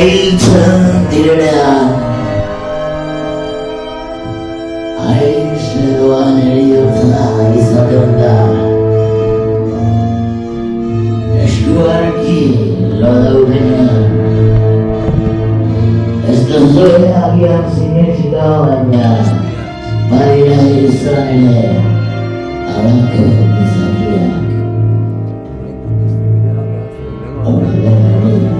Eiltzen direnean Aizleroan eriotza izaten da Eskuarki lo daurenean Ez da zoe abian zinezita baina Baina izan ere Arako izakia Oh, yeah, yeah.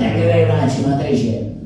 Tecnica e Racima 300.